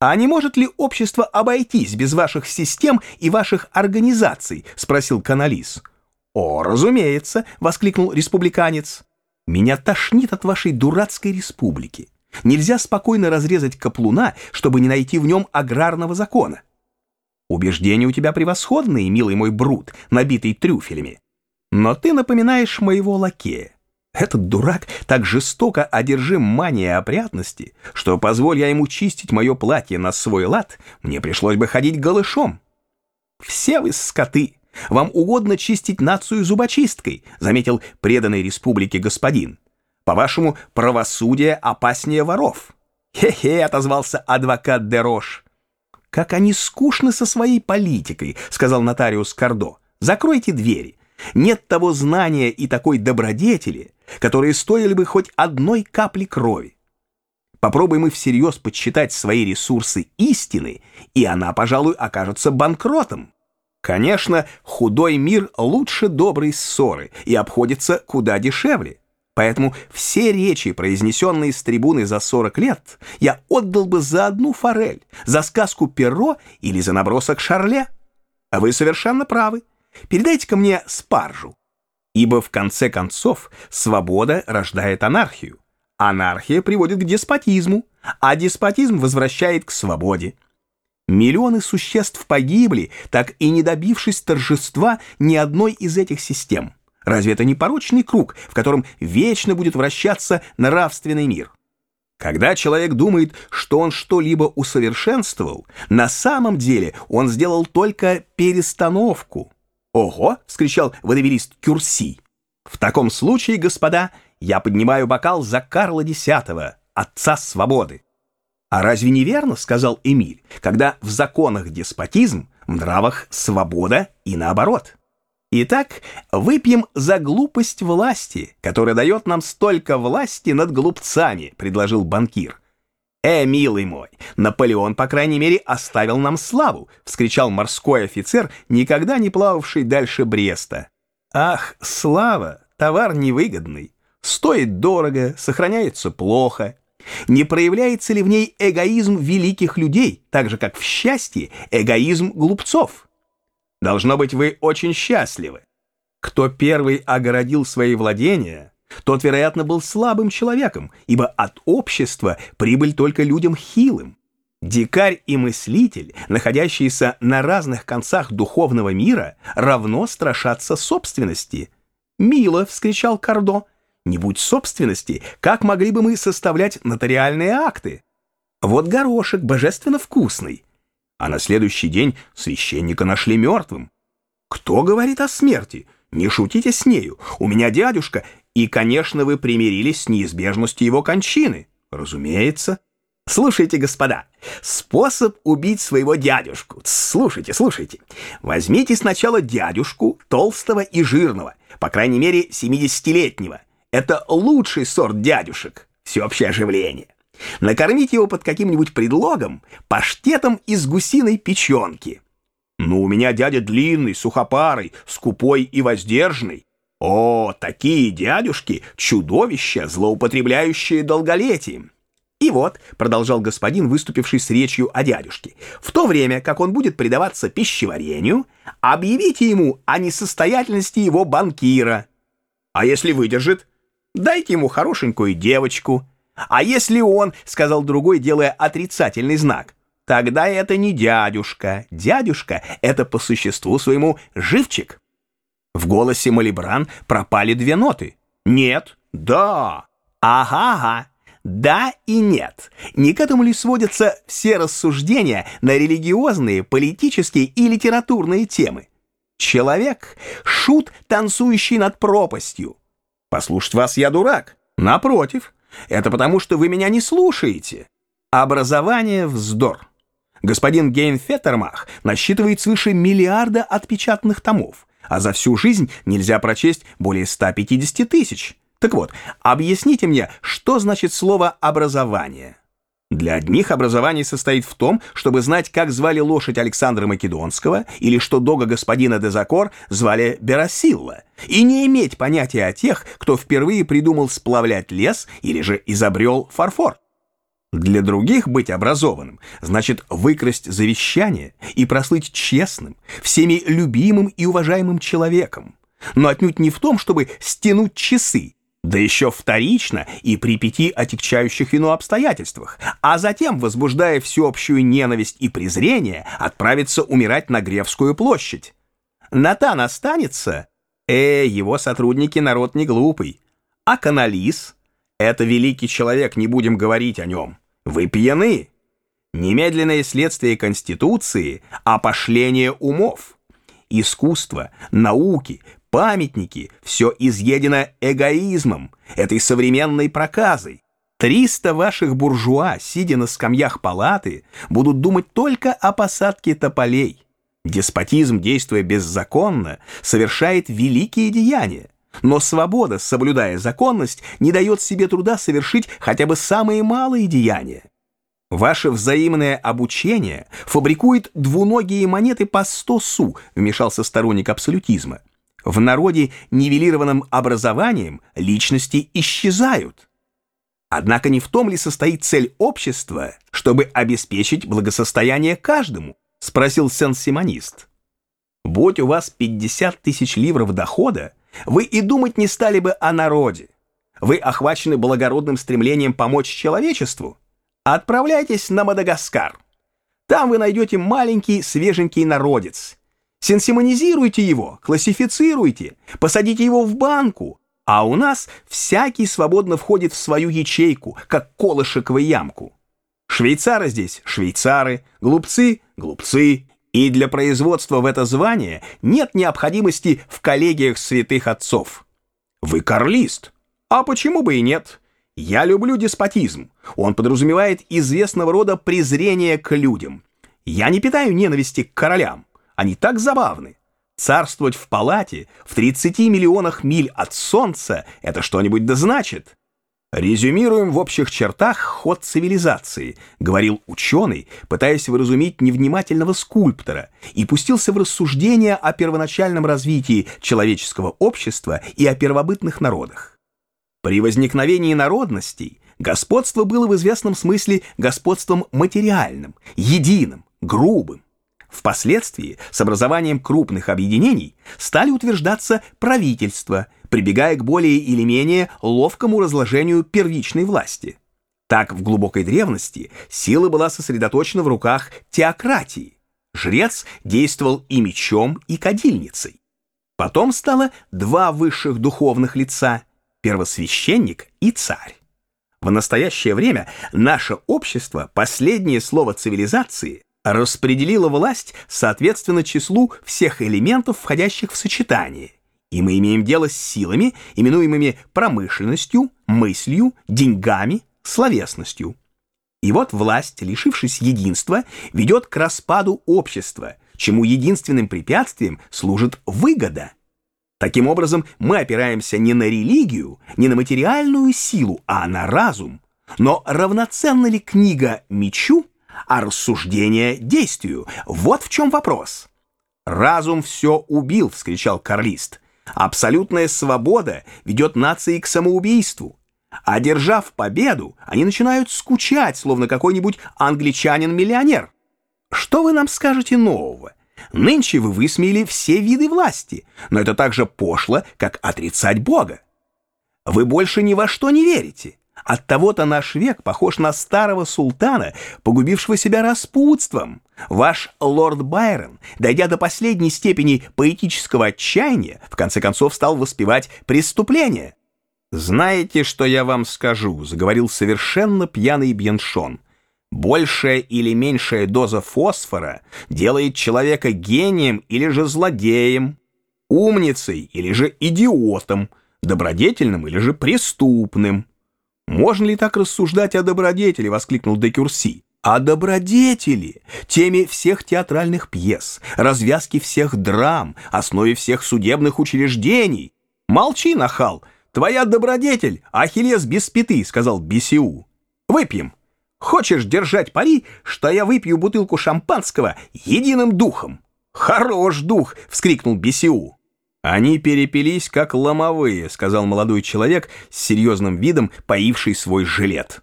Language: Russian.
«А не может ли общество обойтись без ваших систем и ваших организаций?» — спросил Каналис. «О, разумеется!» — воскликнул республиканец. «Меня тошнит от вашей дурацкой республики. Нельзя спокойно разрезать каплуна, чтобы не найти в нем аграрного закона. Убеждения у тебя превосходные, милый мой брут, набитый трюфелями. Но ты напоминаешь моего лакея. Этот дурак так жестоко одержим манией опрятности, что, позволь я ему чистить мое платье на свой лад, мне пришлось бы ходить голышом. Все вы скоты. Вам угодно чистить нацию зубочисткой, заметил преданный республике господин. По-вашему, правосудие опаснее воров. Хе-хе, отозвался адвокат Дерош. Как они скучны со своей политикой, сказал нотариус Кардо. Закройте двери. Нет того знания и такой добродетели, которые стоили бы хоть одной капли крови. Попробуем мы всерьез подсчитать свои ресурсы истины, и она, пожалуй, окажется банкротом. Конечно, худой мир лучше доброй ссоры и обходится куда дешевле. Поэтому все речи, произнесенные с трибуны за 40 лет, я отдал бы за одну форель, за сказку Перо или за набросок Шарле. А вы совершенно правы. Передайте-ка мне спаржу. Ибо в конце концов свобода рождает анархию. Анархия приводит к деспотизму, а деспотизм возвращает к свободе. Миллионы существ погибли, так и не добившись торжества ни одной из этих систем. Разве это не порочный круг, в котором вечно будет вращаться нравственный мир? Когда человек думает, что он что-либо усовершенствовал, на самом деле он сделал только перестановку – «Ого!» — вскричал водовелист Кюрси. «В таком случае, господа, я поднимаю бокал за Карла X, отца свободы». «А разве не верно, — сказал Эмиль, — когда в законах деспотизм, в нравах свобода и наоборот?» Итак, выпьем за глупость власти, которая дает нам столько власти над глупцами, предложил банкир. «Э, милый мой, Наполеон, по крайней мере, оставил нам славу!» — вскричал морской офицер, никогда не плававший дальше Бреста. «Ах, слава! Товар невыгодный. Стоит дорого, сохраняется плохо. Не проявляется ли в ней эгоизм великих людей, так же, как в счастье эгоизм глупцов? Должно быть, вы очень счастливы. Кто первый огородил свои владения, тот, вероятно, был слабым человеком, ибо от общества прибыль только людям хилым. Дикарь и мыслитель, находящиеся на разных концах духовного мира, равно страшатся собственности. «Мило!» — вскричал Кардо. «Не будь собственности, как могли бы мы составлять нотариальные акты? Вот горошек, божественно вкусный!» А на следующий день священника нашли мертвым. «Кто говорит о смерти? Не шутите с нею. У меня дядюшка и, конечно, вы примирились с неизбежностью его кончины. Разумеется. Слушайте, господа, способ убить своего дядюшку. Слушайте, слушайте. Возьмите сначала дядюшку, толстого и жирного, по крайней мере, 70-летнего. Это лучший сорт дядюшек. Всеобщее оживление. Накормите его под каким-нибудь предлогом паштетом из гусиной печенки. Ну, у меня дядя длинный, сухопарый, скупой и воздержанный. О, такие дядюшки — чудовища, злоупотребляющие долголетием. И вот, продолжал господин, выступивший с речью о дядюшке, в то время, как он будет предаваться пищеварению, объявите ему о несостоятельности его банкира. А если выдержит, дайте ему хорошенькую девочку. А если он, сказал другой, делая отрицательный знак, тогда это не дядюшка. Дядюшка — это по существу своему живчик. В голосе Малибран пропали две ноты. «Нет», «да», «ага-ага», «да» и «нет». Не к этому ли сводятся все рассуждения на религиозные, политические и литературные темы? Человек — шут, танцующий над пропастью. Послушать вас я дурак. Напротив, это потому, что вы меня не слушаете. Образование — вздор. Господин Гейнфеттермах насчитывает свыше миллиарда отпечатанных томов а за всю жизнь нельзя прочесть более 150 тысяч. Так вот, объясните мне, что значит слово «образование»? Для одних образование состоит в том, чтобы знать, как звали лошадь Александра Македонского или что дога господина Дезакор звали Берасилла, и не иметь понятия о тех, кто впервые придумал сплавлять лес или же изобрел фарфор. Для других быть образованным значит выкрасть завещание и прослыть честным, всеми любимым и уважаемым человеком. Но отнюдь не в том, чтобы стянуть часы, да еще вторично и при пяти отягчающих вину обстоятельствах, а затем, возбуждая всеобщую ненависть и презрение, отправиться умирать на Гревскую площадь. Натан останется? Э, его сотрудники народ не глупый. А Каналис? Это великий человек, не будем говорить о нем. Вы пьяны. Немедленное следствие Конституции – опошление умов. Искусство, науки, памятники – все изъедено эгоизмом, этой современной проказой. Триста ваших буржуа, сидя на скамьях палаты, будут думать только о посадке тополей. Деспотизм, действуя беззаконно, совершает великие деяния. Но свобода, соблюдая законность, не дает себе труда совершить хотя бы самые малые деяния. Ваше взаимное обучение фабрикует двуногие монеты по сто су, вмешался сторонник абсолютизма. В народе нивелированным образованием личности исчезают. Однако не в том ли состоит цель общества, чтобы обеспечить благосостояние каждому? Спросил сен-симонист. Будь у вас 50 тысяч ливров дохода, вы и думать не стали бы о народе. Вы охвачены благородным стремлением помочь человечеству? Отправляйтесь на Мадагаскар. Там вы найдете маленький свеженький народец. Сенсимонизируйте его, классифицируйте, посадите его в банку, а у нас всякий свободно входит в свою ячейку, как колышек в ямку. Швейцары здесь швейцары, глупцы – глупцы, и для производства в это звание нет необходимости в коллегиях святых отцов. Вы карлист. А почему бы и нет? Я люблю деспотизм. Он подразумевает известного рода презрение к людям. Я не питаю ненависти к королям. Они так забавны. Царствовать в палате в 30 миллионах миль от солнца – это что-нибудь да значит. «Резюмируем в общих чертах ход цивилизации», — говорил ученый, пытаясь выразумить невнимательного скульптора, и пустился в рассуждения о первоначальном развитии человеческого общества и о первобытных народах. При возникновении народностей господство было в известном смысле господством материальным, единым, грубым. Впоследствии с образованием крупных объединений стали утверждаться правительства, прибегая к более или менее ловкому разложению первичной власти. Так в глубокой древности сила была сосредоточена в руках теократии. Жрец действовал и мечом, и кадильницей. Потом стало два высших духовных лица – первосвященник и царь. В настоящее время наше общество, последнее слово цивилизации, распределила власть соответственно числу всех элементов, входящих в сочетание. И мы имеем дело с силами, именуемыми промышленностью, мыслью, деньгами, словесностью. И вот власть, лишившись единства, ведет к распаду общества, чему единственным препятствием служит выгода. Таким образом, мы опираемся не на религию, не на материальную силу, а на разум. Но равноценна ли книга мечу, а рассуждение — действию. Вот в чем вопрос. «Разум все убил», — вскричал Карлист. «Абсолютная свобода ведет нации к самоубийству. Одержав победу, они начинают скучать, словно какой-нибудь англичанин-миллионер. Что вы нам скажете нового? Нынче вы высмеяли все виды власти, но это так же пошло, как отрицать Бога. Вы больше ни во что не верите. От того-то наш век похож на старого султана, погубившего себя распутством. Ваш лорд Байрон, дойдя до последней степени поэтического отчаяния, в конце концов стал воспевать преступление. «Знаете, что я вам скажу?» — заговорил совершенно пьяный Бьеншон. «Большая или меньшая доза фосфора делает человека гением или же злодеем, умницей или же идиотом, добродетельным или же преступным». «Можно ли так рассуждать о добродетели?» — воскликнул де Кюрси. «О добродетели! Теме всех театральных пьес, развязке всех драм, основе всех судебных учреждений!» «Молчи, нахал! Твоя добродетель, Ахиллес без пяты!» — сказал Бесиу. «Выпьем! Хочешь держать пари, что я выпью бутылку шампанского единым духом?» «Хорош дух!» — вскрикнул Бесиу. «Они перепились, как ломовые», — сказал молодой человек с серьезным видом, поивший свой жилет.